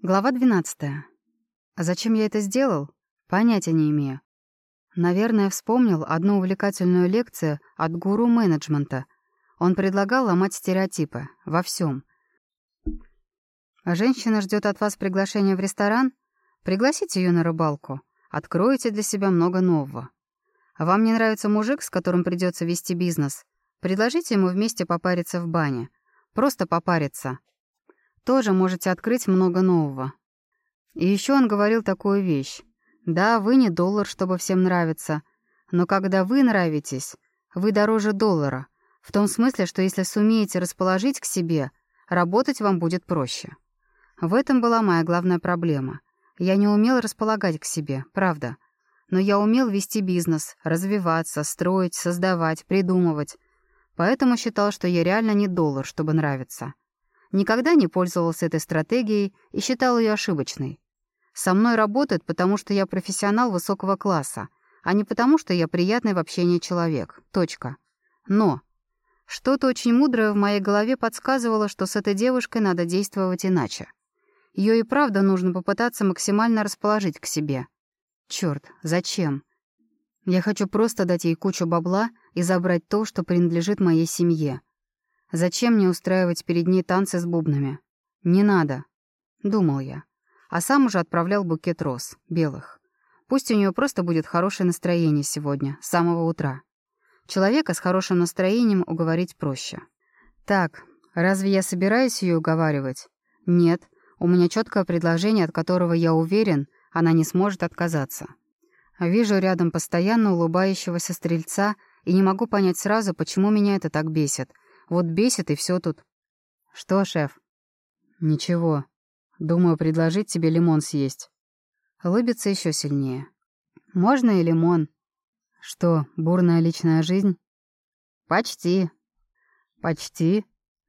Глава 12. А зачем я это сделал? Понятия не имею. Наверное, вспомнил одну увлекательную лекцию от гуру менеджмента. Он предлагал ломать стереотипы во всем. Женщина ждет от вас приглашения в ресторан? Пригласите ее на рыбалку. Откроете для себя много нового. Вам не нравится мужик, с которым придется вести бизнес? Предложите ему вместе попариться в бане. Просто попариться. Тоже можете открыть много нового. И еще он говорил такую вещь. Да, вы не доллар, чтобы всем нравиться, но когда вы нравитесь, вы дороже доллара, в том смысле, что если сумеете расположить к себе, работать вам будет проще. В этом была моя главная проблема. Я не умел располагать к себе, правда. Но я умел вести бизнес, развиваться, строить, создавать, придумывать. Поэтому считал, что я реально не доллар, чтобы нравиться. Никогда не пользовался этой стратегией и считал ее ошибочной. Со мной работают, потому что я профессионал высокого класса, а не потому, что я приятный в общении человек. Точка. Но что-то очень мудрое в моей голове подсказывало, что с этой девушкой надо действовать иначе. Ее и правда нужно попытаться максимально расположить к себе. Черт, зачем? Я хочу просто дать ей кучу бабла и забрать то, что принадлежит моей семье. Зачем мне устраивать перед ней танцы с бубнами? Не надо, думал я а сам уже отправлял букет роз, белых. Пусть у нее просто будет хорошее настроение сегодня, с самого утра. Человека с хорошим настроением уговорить проще. Так, разве я собираюсь ее уговаривать? Нет, у меня четкое предложение, от которого я уверен, она не сможет отказаться. Вижу рядом постоянно улыбающегося стрельца и не могу понять сразу, почему меня это так бесит. Вот бесит и все тут. Что, шеф? Ничего. Думаю, предложить тебе лимон съесть. Улыбится еще сильнее. Можно и лимон. Что, бурная личная жизнь? Почти. Почти?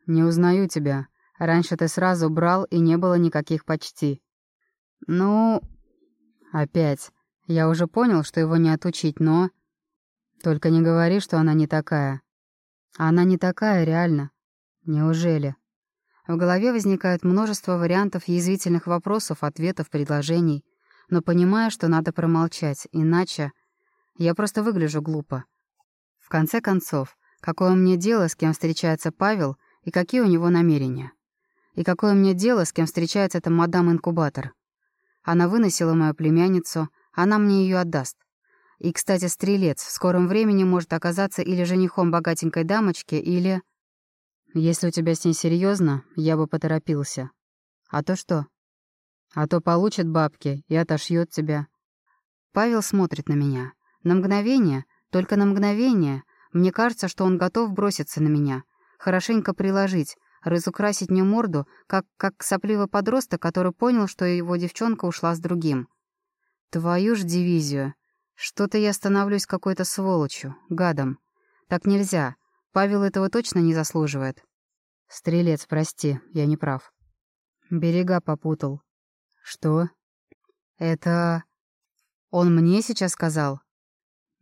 Не узнаю тебя. Раньше ты сразу брал, и не было никаких почти. Ну... Опять. Я уже понял, что его не отучить, но... Только не говори, что она не такая. Она не такая, реально. Неужели? В голове возникает множество вариантов язвительных вопросов, ответов, предложений, но понимаю, что надо промолчать, иначе я просто выгляжу глупо. В конце концов, какое мне дело, с кем встречается Павел и какие у него намерения? И какое мне дело, с кем встречается эта мадам-инкубатор? Она выносила мою племянницу, она мне ее отдаст. И, кстати, стрелец в скором времени может оказаться или женихом богатенькой дамочки, или... Если у тебя с ней серьезно, я бы поторопился. А то что? А то получит бабки и отошьет тебя. Павел смотрит на меня. На мгновение, только на мгновение, мне кажется, что он готов броситься на меня, хорошенько приложить, разукрасить мне морду, как, как сопливый подросток, который понял, что его девчонка ушла с другим. Твою ж дивизию. Что-то я становлюсь какой-то сволочью, гадом. Так нельзя. Павел этого точно не заслуживает. Стрелец, прости, я не прав. Берега попутал. Что? Это... Он мне сейчас сказал?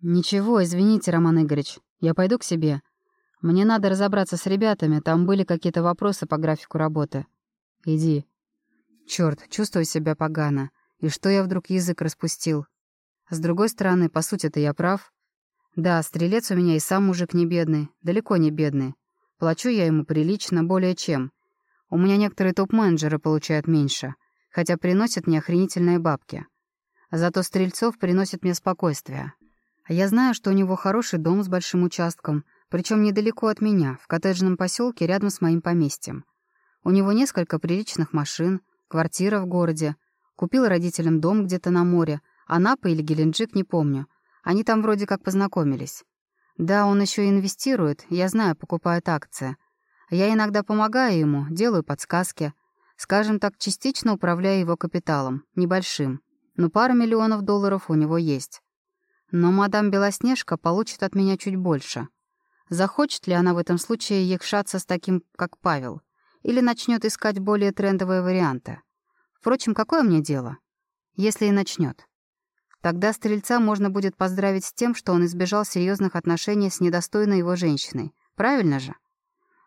Ничего, извините, Роман Игоревич, я пойду к себе. Мне надо разобраться с ребятами, там были какие-то вопросы по графику работы. Иди. Черт, чувствую себя погано. И что я вдруг язык распустил? С другой стороны, по сути-то я прав. Да, стрелец у меня и сам мужик не бедный, далеко не бедный. Плачу я ему прилично, более чем. У меня некоторые топ-менеджеры получают меньше, хотя приносят мне охренительные бабки. Зато Стрельцов приносит мне спокойствие. А я знаю, что у него хороший дом с большим участком, причем недалеко от меня, в коттеджном поселке рядом с моим поместьем. У него несколько приличных машин, квартира в городе. Купил родителям дом где-то на море, Анапа или Геленджик, не помню — они там вроде как познакомились. Да, он еще инвестирует, я знаю, покупает акции. Я иногда помогаю ему, делаю подсказки. Скажем так, частично управляю его капиталом, небольшим. Но пара миллионов долларов у него есть. Но мадам Белоснежка получит от меня чуть больше. Захочет ли она в этом случае якшаться с таким, как Павел? Или начнет искать более трендовые варианты? Впрочем, какое мне дело? Если и начнет. Тогда стрельца можно будет поздравить с тем, что он избежал серьезных отношений с недостойной его женщиной. Правильно же?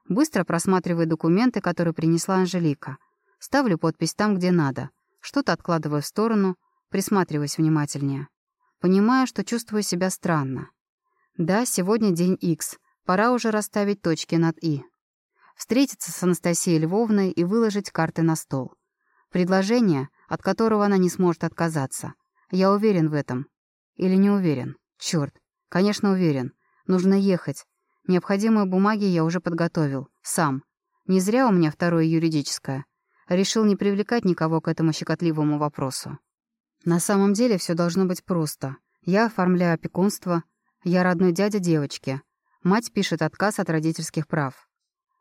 Быстро просматриваю документы, которые принесла Анжелика. Ставлю подпись там, где надо. Что-то откладываю в сторону, присматриваясь внимательнее. Понимаю, что чувствую себя странно. Да, сегодня день X. Пора уже расставить точки над «и». Встретиться с Анастасией Львовной и выложить карты на стол. Предложение, от которого она не сможет отказаться. Я уверен в этом. Или не уверен? Черт. Конечно, уверен. Нужно ехать. Необходимые бумаги я уже подготовил. Сам. Не зря у меня второе юридическое. Решил не привлекать никого к этому щекотливому вопросу. На самом деле все должно быть просто. Я оформляю опекунство, я родной дядя девочки. Мать пишет отказ от родительских прав.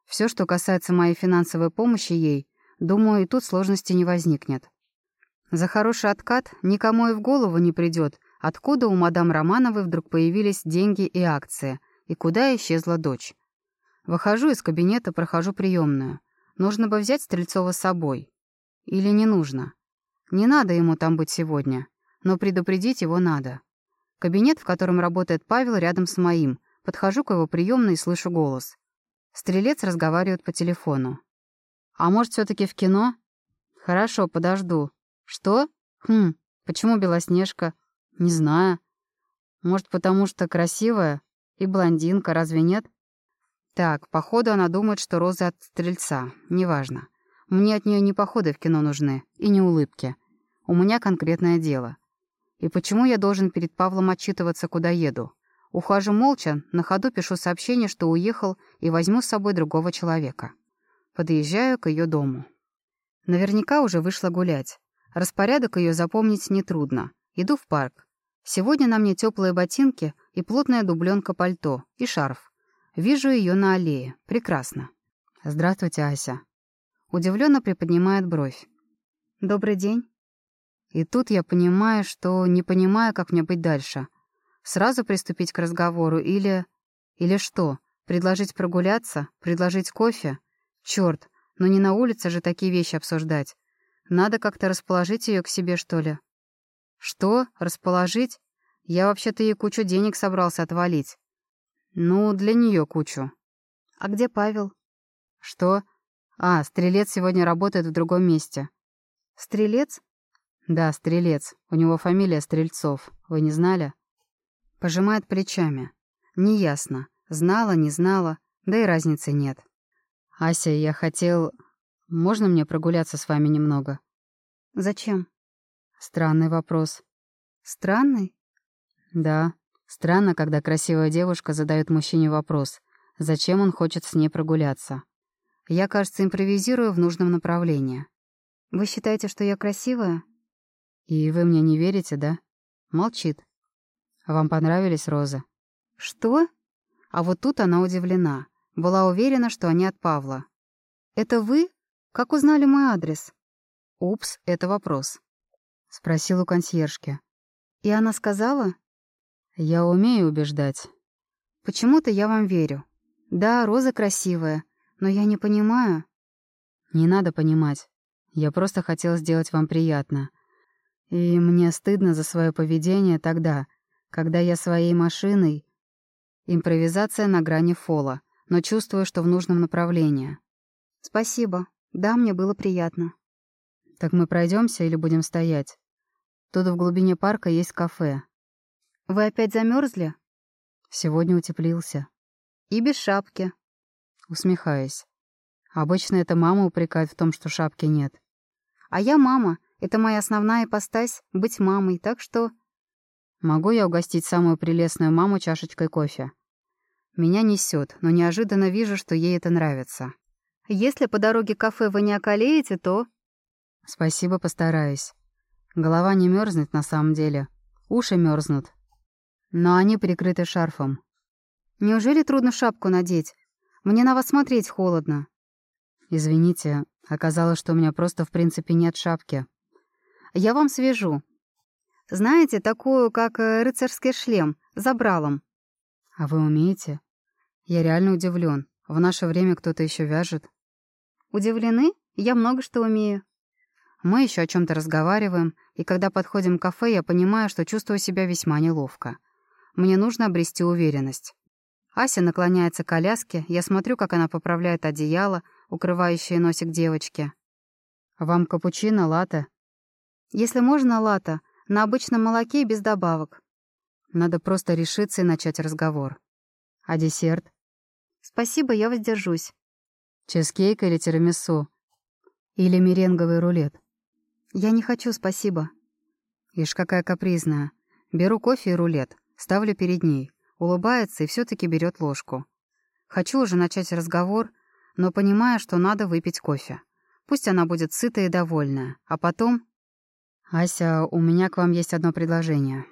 Все, что касается моей финансовой помощи ей, думаю, и тут сложности не возникнет. За хороший откат никому и в голову не придет, откуда у мадам Романовой вдруг появились деньги и акции, и куда исчезла дочь. Выхожу из кабинета, прохожу приемную. Нужно бы взять Стрельцова с собой. Или не нужно? Не надо ему там быть сегодня, но предупредить его надо. Кабинет, в котором работает Павел, рядом с моим. Подхожу к его приемной и слышу голос. Стрелец разговаривает по телефону. «А может, все таки в кино?» «Хорошо, подожду». «Что? Хм, почему Белоснежка?» «Не знаю». «Может, потому что красивая? И блондинка, разве нет?» Так, походу она думает, что розы от стрельца. Неважно. Мне от нее не походы в кино нужны, и не улыбки. У меня конкретное дело. И почему я должен перед Павлом отчитываться, куда еду? Ухожу молча, на ходу пишу сообщение, что уехал, и возьму с собой другого человека. Подъезжаю к ее дому. Наверняка уже вышла гулять. Распорядок ее запомнить нетрудно. Иду в парк. Сегодня на мне теплые ботинки и плотная дубленка пальто, и шарф. Вижу ее на аллее. Прекрасно. Здравствуйте, Ася. Удивленно приподнимает бровь. Добрый день. И тут я понимаю, что не понимаю, как мне быть дальше. Сразу приступить к разговору или... Или что? Предложить прогуляться? Предложить кофе? Черт, но не на улице же такие вещи обсуждать. Надо как-то расположить ее к себе, что ли. Что? Расположить? Я вообще-то ей кучу денег собрался отвалить. «Ну, для нее кучу». «А где Павел?» «Что? А, Стрелец сегодня работает в другом месте». «Стрелец?» «Да, Стрелец. У него фамилия Стрельцов. Вы не знали?» Пожимает плечами. «Неясно. Знала, не знала. Да и разницы нет». «Ася, я хотел... Можно мне прогуляться с вами немного?» «Зачем?» «Странный вопрос». «Странный?» «Да. Странно, когда красивая девушка задает мужчине вопрос, зачем он хочет с ней прогуляться. Я, кажется, импровизирую в нужном направлении. «Вы считаете, что я красивая?» «И вы мне не верите, да?» Молчит. «Вам понравились розы?» «Что?» А вот тут она удивлена. Была уверена, что они от Павла. «Это вы? Как узнали мой адрес?» «Упс, это вопрос», — спросил у консьержки. «И она сказала?» «Я умею убеждать». «Почему-то я вам верю. Да, роза красивая, но я не понимаю». «Не надо понимать. Я просто хотел сделать вам приятно. И мне стыдно за свое поведение тогда, когда я своей машиной... Импровизация на грани фола, но чувствую, что в нужном направлении». «Спасибо. Да, мне было приятно». «Так мы пройдемся или будем стоять? Тут в глубине парка есть кафе. «Вы опять замерзли? «Сегодня утеплился». «И без шапки». Усмехаясь. Обычно это мама упрекает в том, что шапки нет. «А я мама. Это моя основная ипостась — быть мамой, так что...» «Могу я угостить самую прелестную маму чашечкой кофе?» Меня несет, но неожиданно вижу, что ей это нравится. «Если по дороге кафе вы не околеете, то...» «Спасибо, постараюсь. Голова не мерзнет на самом деле. Уши мерзнут, но они прикрыты шарфом. Неужели трудно шапку надеть? Мне на вас смотреть холодно. Извините, оказалось, что у меня просто в принципе нет шапки. Я вам свяжу. Знаете, такую, как э, рыцарский шлем, забралом. А вы умеете? Я реально удивлен. В наше время кто-то еще вяжет. Удивлены? Я много что умею. Мы еще о чем-то разговариваем, и когда подходим к кафе, я понимаю, что чувствую себя весьма неловко. Мне нужно обрести уверенность. Ася наклоняется к коляске, я смотрю, как она поправляет одеяло, укрывающее носик девочки. «Вам капучино, латте?» «Если можно, латте. На обычном молоке без добавок». Надо просто решиться и начать разговор. «А десерт?» «Спасибо, я воздержусь». «Чизкейк или тирамису?» «Или меренговый рулет?» «Я не хочу, спасибо». Ишь, какая капризная. Беру кофе и рулет, ставлю перед ней. Улыбается и все таки берет ложку. Хочу уже начать разговор, но понимаю, что надо выпить кофе. Пусть она будет сытая и довольная. А потом... «Ася, у меня к вам есть одно предложение».